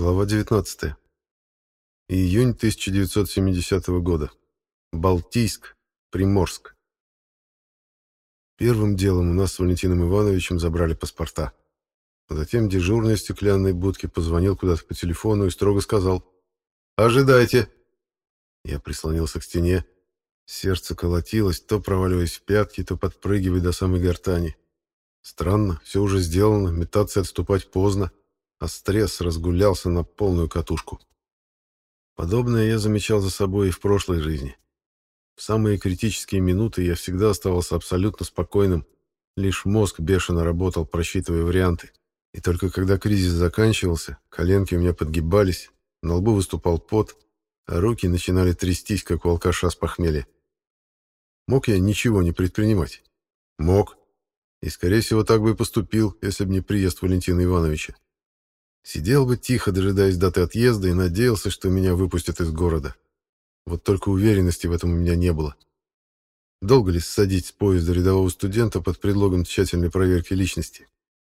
Глава 19. Июнь 1970 года. Балтийск, Приморск. Первым делом у нас с Валентином Ивановичем забрали паспорта. Затем дежурный в стеклянной будке позвонил куда-то по телефону и строго сказал «Ожидайте». Я прислонился к стене. Сердце колотилось, то проваливаясь в пятки, то подпрыгивая до самой гортани. Странно, все уже сделано, метаться отступать поздно, а стресс разгулялся на полную катушку. Подобное я замечал за собой и в прошлой жизни. В самые критические минуты я всегда оставался абсолютно спокойным, лишь мозг бешено работал, просчитывая варианты. И только когда кризис заканчивался, коленки у меня подгибались, на лбу выступал пот, а руки начинали трястись, как у алкаша с похмелья. Мог я ничего не предпринимать? Мог. И, скорее всего, так бы и поступил, если бы не приезд Валентина Ивановича. Сидел бы тихо, дожидаясь даты отъезда, и надеялся, что меня выпустят из города. Вот только уверенности в этом у меня не было. Долго ли ссадить с поезда рядового студента под предлогом тщательной проверки личности?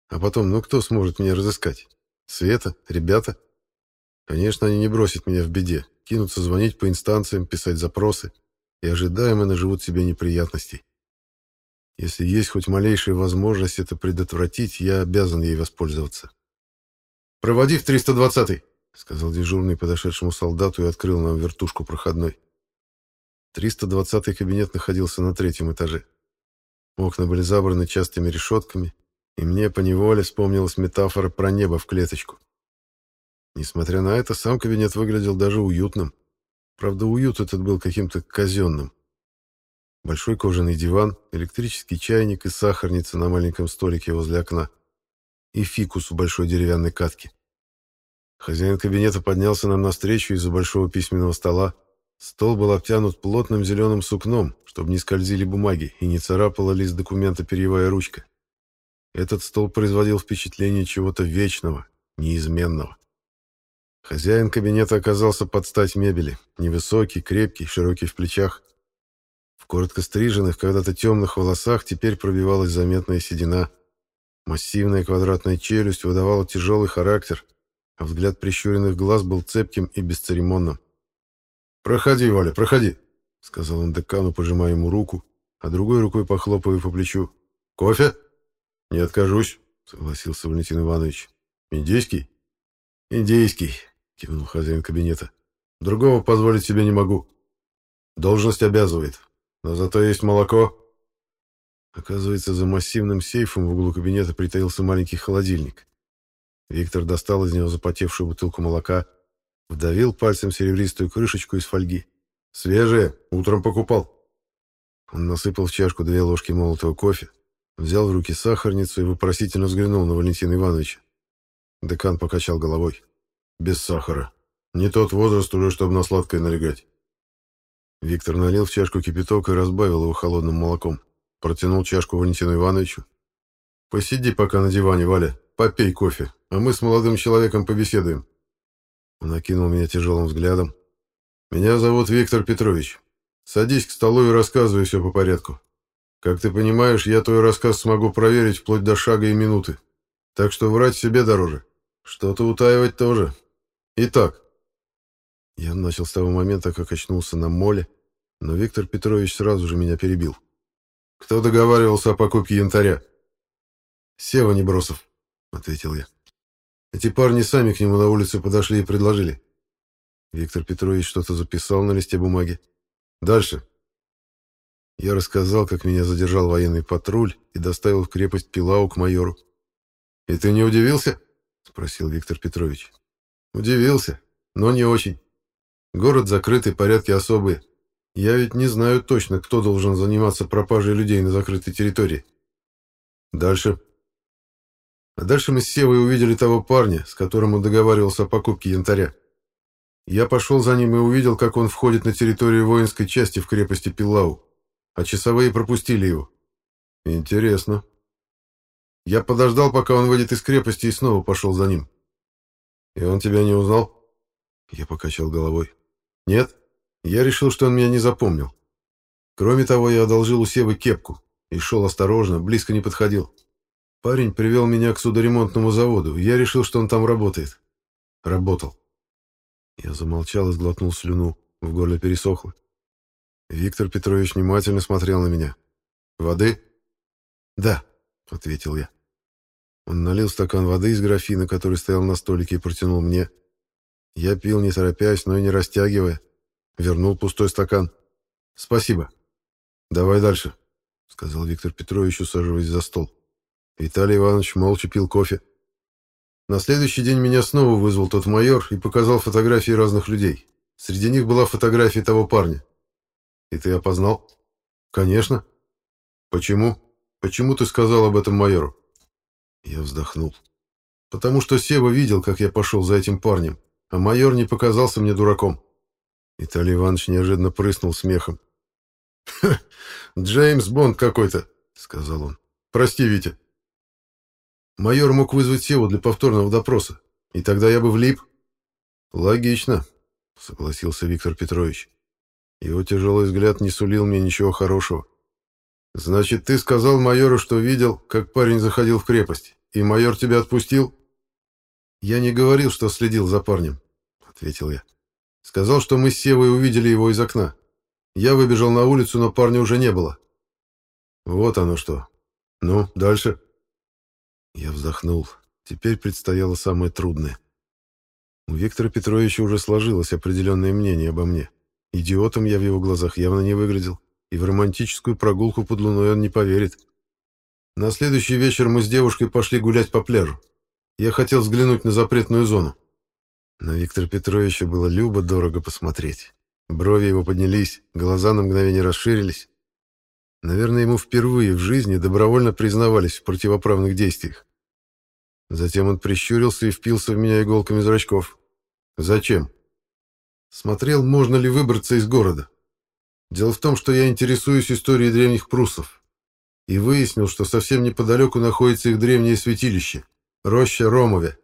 А потом, ну кто сможет меня разыскать? Света? Ребята? Конечно, они не бросят меня в беде, кинутся звонить по инстанциям, писать запросы и ожидаемо наживут себе неприятностей. Если есть хоть малейшая возможность это предотвратить, я обязан ей воспользоваться. «Проводи в 320-й», — сказал дежурный подошедшему солдату и открыл нам вертушку проходной. 320-й кабинет находился на третьем этаже. Окна были забраны частыми решетками, и мне поневоле вспомнилась метафора про небо в клеточку. Несмотря на это, сам кабинет выглядел даже уютным. Правда, уют этот был каким-то казенным. Большой кожаный диван, электрический чайник и сахарница на маленьком столике возле окна. И фикус в большой деревянной катке. Хозяин кабинета поднялся нам навстречу из-за большого письменного стола. Стол был обтянут плотным зеленым сукном, чтобы не скользили бумаги и не царапала лист документа перьевая ручка. Этот стол производил впечатление чего-то вечного, неизменного. Хозяин кабинета оказался под стать мебели, невысокий, крепкий, широкий в плечах. В коротко стриженных, когда-то темных волосах теперь пробивалась заметная седина. Массивная квадратная челюсть выдавала тяжелый характер, а взгляд прищуренных глаз был цепким и бесцеремонным. «Проходи, Валя, проходи», — сказал он декану, пожимая ему руку, а другой рукой похлопывая по плечу. «Кофе?» «Не откажусь», — согласился Валентин Иванович. «Индийский?» «Индийский», — кивнул хозяин кабинета. «Другого позволить себе не могу. Должность обязывает. Но зато есть молоко». Оказывается, за массивным сейфом в углу кабинета притаился маленький холодильник. Виктор достал из него запотевшую бутылку молока, вдавил пальцем серебристую крышечку из фольги. «Свежее, утром покупал». Он насыпал в чашку две ложки молотого кофе, взял в руки сахарницу и вопросительно взглянул на Валентина Ивановича. Декан покачал головой. «Без сахара. Не тот возраст уже, чтобы на сладкое налегать». Виктор налил в чашку кипяток и разбавил его холодным молоком. Протянул чашку Валентину Ивановичу. «Посиди пока на диване, Валя. Попей кофе, а мы с молодым человеком побеседуем». Он окинул меня тяжелым взглядом. «Меня зовут Виктор Петрович. Садись к столу и рассказывай все по порядку. Как ты понимаешь, я твой рассказ смогу проверить вплоть до шага и минуты. Так что врать себе дороже. Что-то утаивать тоже. Итак». Я начал с того момента, как очнулся на моле, но Виктор Петрович сразу же меня перебил. «Кто договаривался о покупке янтаря?» «Сева Небросов», — ответил я. Эти парни сами к нему на улице подошли и предложили. Виктор Петрович что-то записал на листе бумаги. Дальше. Я рассказал, как меня задержал военный патруль и доставил в крепость Пилау к майору. «И ты не удивился?» — спросил Виктор Петрович. «Удивился, но не очень. Город закрытый, порядки особые. Я ведь не знаю точно, кто должен заниматься пропажей людей на закрытой территории. Дальше. А дальше мы с Севой увидели того парня, с которым он договаривался о покупке янтаря. Я пошел за ним и увидел, как он входит на территорию воинской части в крепости Пилау, а часовые пропустили его. Интересно. Я подождал, пока он выйдет из крепости, и снова пошел за ним. И он тебя не узнал? Я покачал головой. Нет, я решил, что он меня не запомнил. Кроме того, я одолжил у Севы кепку и шел осторожно, близко не подходил. Парень привел меня к судоремонтному заводу. Я решил, что он там работает. Работал. Я замолчал и сглотнул слюну. В горле пересохло. Виктор Петрович внимательно смотрел на меня. «Воды?» «Да», — ответил я. Он налил стакан воды из графина, который стоял на столике, и протянул мне. Я пил, не торопясь, но и не растягивая. Вернул пустой стакан. «Спасибо. Давай дальше», — сказал Виктор Петрович, усаживаясь за стол. Виталий Иванович молча пил кофе. На следующий день меня снова вызвал тот майор и показал фотографии разных людей. Среди них была фотография того парня. И ты опознал? Конечно. Почему? Почему ты сказал об этом майору? Я вздохнул. Потому что Сева видел, как я пошел за этим парнем, а майор не показался мне дураком. Виталий Иванович неожиданно прыснул смехом. «Джеймс Бонд какой-то», — сказал он. «Прости, Витя». Майор мог вызвать Севу для повторного допроса, и тогда я бы влип. Логично, согласился Виктор Петрович. Его тяжелый взгляд не сулил мне ничего хорошего. Значит, ты сказал майору, что видел, как парень заходил в крепость, и майор тебя отпустил? Я не говорил, что следил за парнем, ответил я. Сказал, что мы с Севой увидели его из окна. Я выбежал на улицу, но парня уже не было. Вот оно что. Ну, дальше. Я вздохнул. Теперь предстояло самое трудное. У Виктора Петровича уже сложилось определенное мнение обо мне. Идиотом я в его глазах явно не выглядел, и в романтическую прогулку под луной он не поверит. На следующий вечер мы с девушкой пошли гулять по пляжу. Я хотел взглянуть на запретную зону. На Виктора Петровича было любо-дорого посмотреть. Брови его поднялись, глаза на мгновение расширились. Наверное, ему впервые в жизни добровольно признавались в противоправных действиях. Затем он прищурился и впился в меня иголками зрачков. «Зачем?» Смотрел, можно ли выбраться из города. Дело в том, что я интересуюсь историей древних пруссов. И выяснил, что совсем неподалеку находится их древнее святилище — роща Ромове.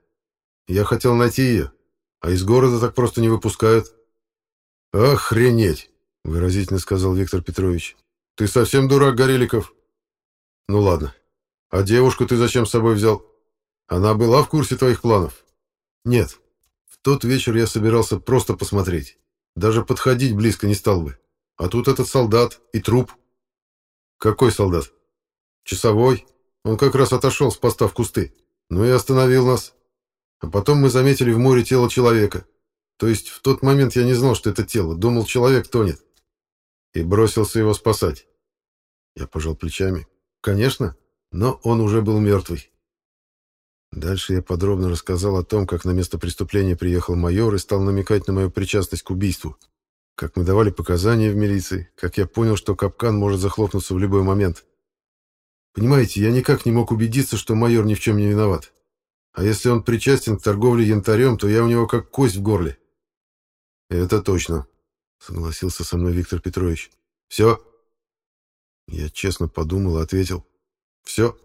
Я хотел найти ее, а из города так просто не выпускают. «Охренеть!» — выразительно сказал Виктор Петрович. Ты совсем дурак, Гореликов? Ну ладно. А девушку ты зачем с собой взял? Она была в курсе твоих планов? Нет. В тот вечер я собирался просто посмотреть. Даже подходить близко не стал бы. А тут этот солдат и труп. Какой солдат? Часовой. Он как раз отошел с поста в кусты. Ну и остановил нас. А потом мы заметили в море тело человека. То есть в тот момент я не знал, что это тело. Думал, человек тонет и бросился его спасать. Я пожал плечами. Конечно, но он уже был мертвый. Дальше я подробно рассказал о том, как на место преступления приехал майор и стал намекать на мою причастность к убийству. Как мы давали показания в милиции, как я понял, что капкан может захлопнуться в любой момент. Понимаете, я никак не мог убедиться, что майор ни в чем не виноват. А если он причастен к торговле янтарем, то я у него как кость в горле. Это точно, Согласился со мной Виктор Петрович. Все? Я честно подумал и ответил. Все.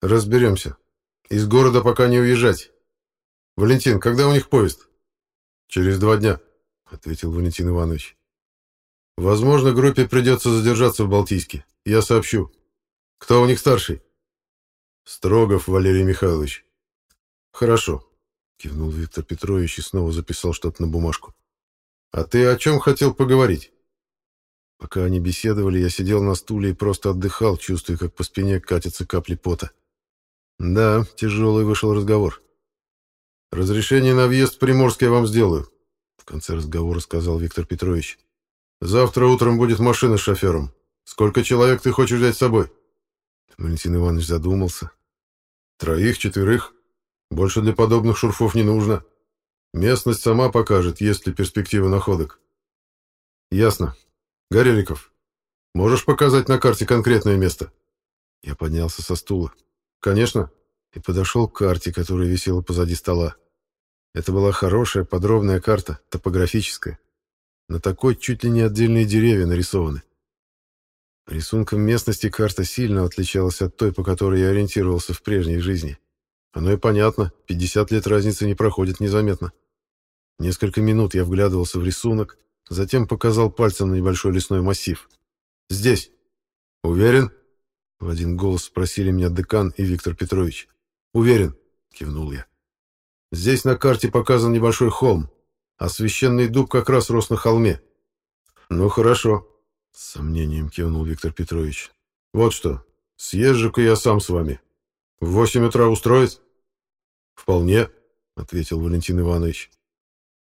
Разберемся. Из города пока не уезжать. Валентин, когда у них поезд? Через два дня, ответил Валентин Иванович. Возможно, группе придется задержаться в Балтийске. Я сообщу. Кто у них старший? Строгов Валерий Михайлович. Хорошо, кивнул Виктор Петрович и снова записал что-то на бумажку. «А ты о чем хотел поговорить?» Пока они беседовали, я сидел на стуле и просто отдыхал, чувствуя, как по спине катятся капли пота. Да, тяжелый вышел разговор. «Разрешение на въезд в Приморск я вам сделаю», — в конце разговора сказал Виктор Петрович. «Завтра утром будет машина с шофером. Сколько человек ты хочешь взять с собой?» Валентин Иванович задумался. «Троих, четверых. Больше для подобных шурфов не нужно. Местность сама покажет, есть ли перспективы находок. Ясно. Гореликов, можешь показать на карте конкретное место? Я поднялся со стула. Конечно. И подошел к карте, которая висела позади стола. Это была хорошая, подробная карта, топографическая. На такой чуть ли не отдельные деревья нарисованы. Рисунком местности карта сильно отличалась от той, по которой я ориентировался в прежней жизни. Оно и понятно, 50 лет разницы не проходит незаметно. Несколько минут я вглядывался в рисунок, затем показал пальцем на небольшой лесной массив. «Здесь». «Уверен?» В один голос спросили меня декан и Виктор Петрович. «Уверен», — кивнул я. Здесь на карте показан небольшой холм, а священный дуб как раз рос на холме. Ну, хорошо, с сомнением кивнул Виктор Петрович. Вот что, съезжу-ка я сам с вами. В восемь утра устроить? Вполне, ответил Валентин Иванович.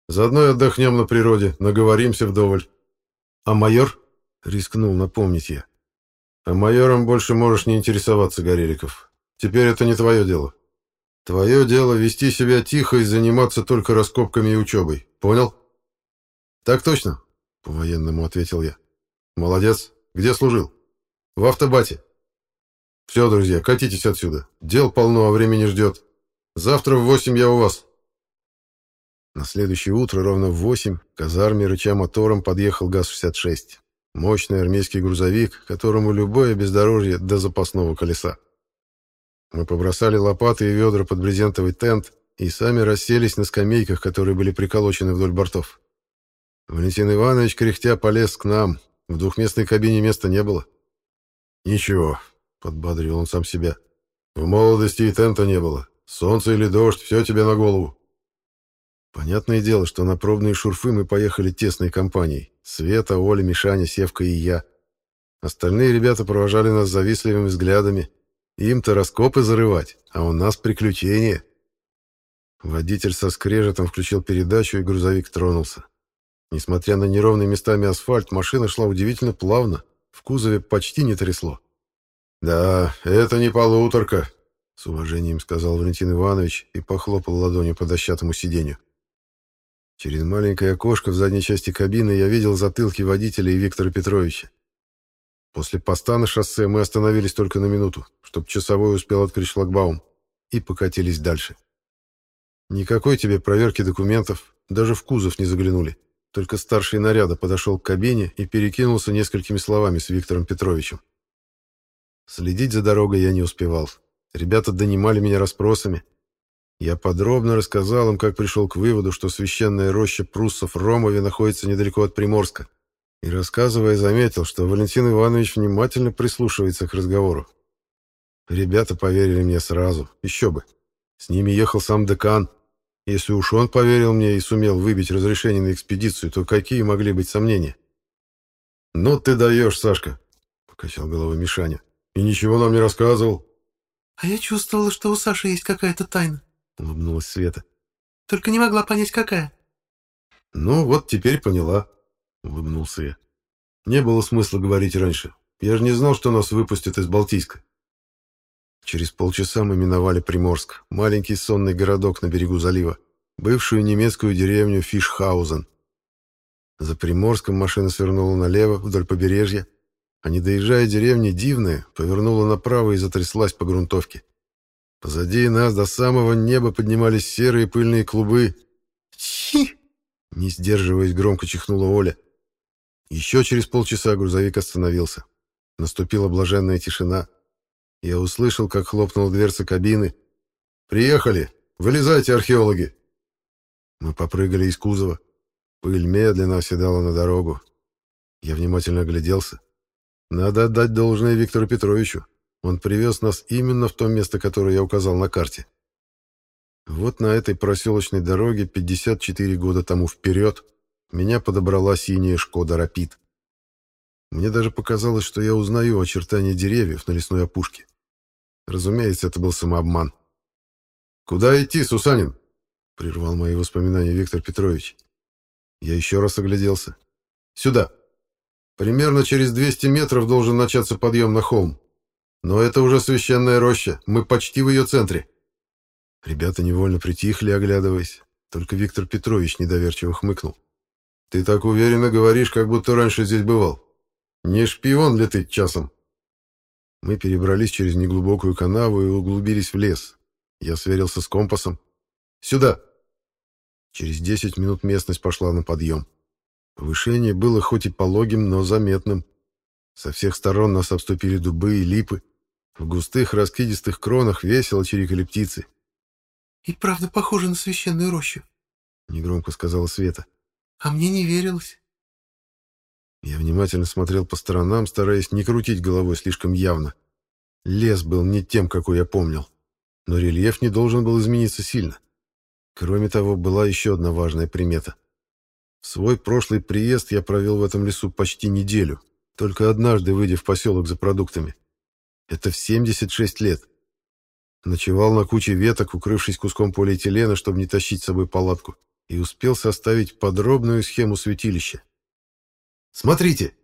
Заодно и отдохнем на природе, наговоримся вдоволь. А майор? Рискнул напомнить я. А майором больше можешь не интересоваться, Гореликов. Теперь это не твое дело. Твое дело вести себя тихо и заниматься только раскопками и учебой. Понял? Так точно, по-военному ответил я. Молодец. Где служил? В автобате. Все, друзья, катитесь отсюда. Дел полно, а времени ждет. Завтра в восемь я у вас. На следующее утро ровно в восемь к казарме рыча мотором подъехал ГАЗ-66. Мощный армейский грузовик, которому любое бездорожье до запасного колеса. Мы побросали лопаты и ведра под брезентовый тент и сами расселись на скамейках, которые были приколочены вдоль бортов. Валентин Иванович, кряхтя, полез к нам. В двухместной кабине места не было. «Ничего», — подбодрил он сам себя. «В молодости и тента не было. Солнце или дождь, все тебе на голову». Понятное дело, что на пробные шурфы мы поехали тесной компанией. Света, Оля, Мишаня, Севка и я. Остальные ребята провожали нас завистливыми взглядами, им-то раскопы зарывать, а у нас приключения. Водитель со скрежетом включил передачу, и грузовик тронулся. Несмотря на неровные местами асфальт, машина шла удивительно плавно, в кузове почти не трясло. «Да, это не полуторка», — с уважением сказал Валентин Иванович и похлопал ладонью по дощатому сиденью. Через маленькое окошко в задней части кабины я видел затылки водителя и Виктора Петровича. После поста на шоссе мы остановились только на минуту, чтобы часовой успел открыть шлагбаум, и покатились дальше. Никакой тебе проверки документов, даже в кузов не заглянули. Только старший наряда подошел к кабине и перекинулся несколькими словами с Виктором Петровичем. Следить за дорогой я не успевал. Ребята донимали меня расспросами. Я подробно рассказал им, как пришел к выводу, что священная роща пруссов Ромове находится недалеко от Приморска. И, рассказывая, заметил, что Валентин Иванович внимательно прислушивается к разговору. Ребята поверили мне сразу, еще бы. С ними ехал сам декан. Если уж он поверил мне и сумел выбить разрешение на экспедицию, то какие могли быть сомнения? «Ну ты даешь, Сашка», — покачал головой Мишаня. «И ничего нам не рассказывал». «А я чувствовала, что у Саши есть какая-то тайна», — улыбнулась Света. «Только не могла понять, какая». «Ну, вот теперь поняла», — улыбнулся я. «Не было смысла говорить раньше. Я же не знал, что нас выпустят из Балтийска». Через полчаса мы миновали Приморск, маленький сонный городок на берегу залива, бывшую немецкую деревню Фишхаузен. За Приморском машина свернула налево, вдоль побережья, а не доезжая деревни Дивная, повернула направо и затряслась по грунтовке. Позади нас до самого неба поднимались серые пыльные клубы. «Чи!» Не сдерживаясь, громко чихнула Оля. Еще через полчаса грузовик остановился. Наступила блаженная тишина. Я услышал, как хлопнула дверца кабины. «Приехали! Вылезайте, археологи!» Мы попрыгали из кузова. Пыль медленно оседала на дорогу. Я внимательно огляделся. Надо отдать должное Виктору Петровичу. Он привез нас именно в то место, которое я указал на карте. Вот на этой проселочной дороге 54 года тому вперед меня подобрала синяя «Шкода Рапид». Мне даже показалось, что я узнаю очертания деревьев на лесной опушке. Разумеется, это был самообман. «Куда идти, Сусанин?» — прервал мои воспоминания Виктор Петрович. Я еще раз огляделся. «Сюда. Примерно через 200 метров должен начаться подъем на холм. Но это уже священная роща, мы почти в ее центре». Ребята невольно притихли, оглядываясь. Только Виктор Петрович недоверчиво хмыкнул. «Ты так уверенно говоришь, как будто раньше здесь бывал. Не шпион ли ты часом?» Мы перебрались через неглубокую канаву и углубились в лес. Я сверился с компасом. «Сюда!» Через десять минут местность пошла на подъем. Повышение было хоть и пологим, но заметным. Со всех сторон нас обступили дубы и липы. В густых раскидистых кронах весело чирикали птицы. «И правда похоже на священную рощу», — негромко сказала Света. «А мне не верилось». Я внимательно смотрел по сторонам, стараясь не крутить головой слишком явно. Лес был не тем, какой я помнил, но рельеф не должен был измениться сильно. Кроме того, была еще одна важная примета. В свой прошлый приезд я провел в этом лесу почти неделю, только однажды выйдя в поселок за продуктами. Это в 76 лет. Ночевал на куче веток, укрывшись куском полиэтилена, чтобы не тащить с собой палатку, и успел составить подробную схему святилища. «Смотрите!»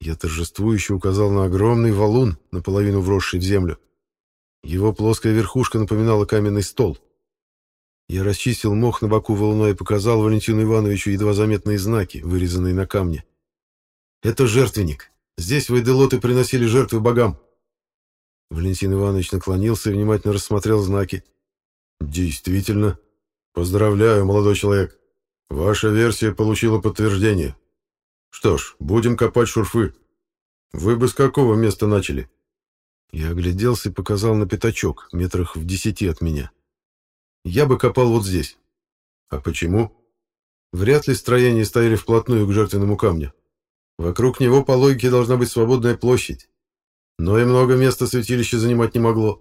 Я торжествующе указал на огромный валун, наполовину вросший в землю. Его плоская верхушка напоминала каменный стол. Я расчистил мох на боку валуна и показал Валентину Ивановичу едва заметные знаки, вырезанные на камне. «Это жертвенник. Здесь вайделоты приносили жертвы богам». Валентин Иванович наклонился и внимательно рассмотрел знаки. «Действительно. Поздравляю, молодой человек. Ваша версия получила подтверждение. Что ж, будем копать шурфы. Вы бы с какого места начали?» Я огляделся и показал на пятачок, метрах в десяти от меня. «Я бы копал вот здесь». «А почему?» «Вряд ли строения стояли вплотную к жертвенному камню. Вокруг него, по логике, должна быть свободная площадь. Но и много места святилище занимать не могло».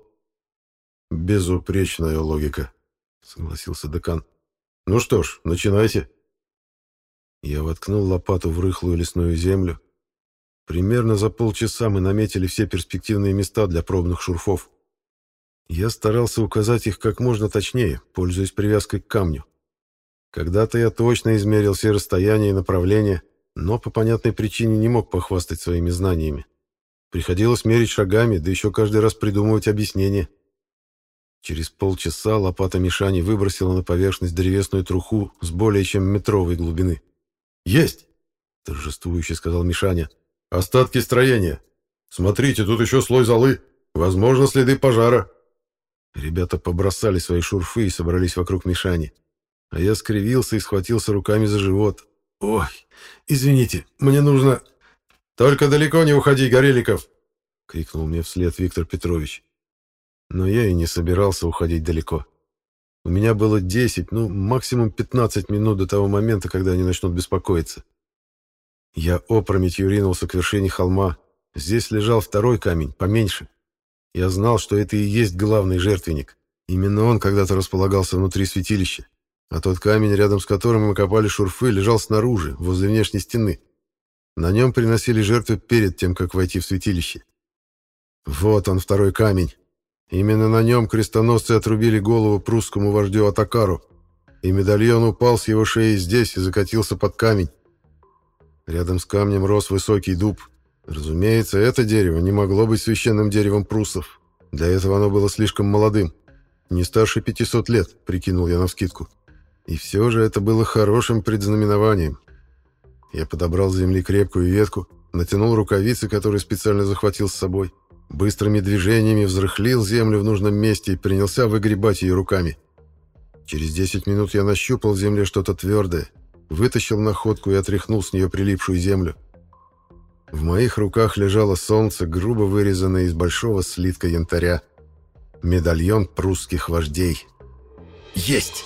«Безупречная логика», — согласился декан. «Ну что ж, начинайте». Я воткнул лопату в рыхлую лесную землю. Примерно за полчаса мы наметили все перспективные места для пробных шурфов. Я старался указать их как можно точнее, пользуясь привязкой к камню. Когда-то я точно измерил все расстояния и направления, но по понятной причине не мог похвастать своими знаниями. Приходилось мерить шагами, да еще каждый раз придумывать объяснение. Через полчаса лопата Мишани выбросила на поверхность древесную труху с более чем метровой глубины. «Есть!» — торжествующе сказал Мишаня. «Остатки строения. Смотрите, тут еще слой золы. Возможно, следы пожара». Ребята побросали свои шурфы и собрались вокруг Мишани. А я скривился и схватился руками за живот. «Ой, извините, мне нужно...» «Только далеко не уходи, Гореликов!» — крикнул мне вслед Виктор Петрович. Но я и не собирался уходить далеко. У меня было 10, ну, максимум 15 минут до того момента, когда они начнут беспокоиться. Я опрометью ринулся к вершине холма. Здесь лежал второй камень, поменьше. Я знал, что это и есть главный жертвенник. Именно он когда-то располагался внутри святилища. А тот камень, рядом с которым мы копали шурфы, лежал снаружи, возле внешней стены. На нем приносили жертвы перед тем, как войти в святилище. Вот он, второй камень. Именно на нем крестоносцы отрубили голову прусскому вождю Атакару, и медальон упал с его шеи здесь и закатился под камень. Рядом с камнем рос высокий дуб. Разумеется, это дерево не могло быть священным деревом пруссов. Для этого оно было слишком молодым. Не старше 500 лет, прикинул я навскидку. И все же это было хорошим предзнаменованием. Я подобрал с земли крепкую ветку, натянул рукавицы, которые специально захватил с собой, Быстрыми движениями взрыхлил землю в нужном месте и принялся выгребать ее руками. Через 10 минут я нащупал в земле что-то твердое, вытащил находку и отряхнул с нее прилипшую землю. В моих руках лежало солнце, грубо вырезанное из большого слитка янтаря. Медальон прусских вождей. «Есть!»